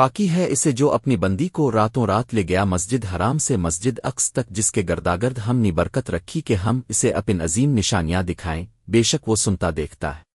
پاکی ہے اسے جو اپنی بندی کو راتوں رات لے گیا مسجد حرام سے مسجد عکس تک جس کے گرداگرد ہم نے برکت رکھی کہ ہم اسے اپن عظیم نشانیاں دکھائیں، بے شک وہ سنتا دیکھتا ہے۔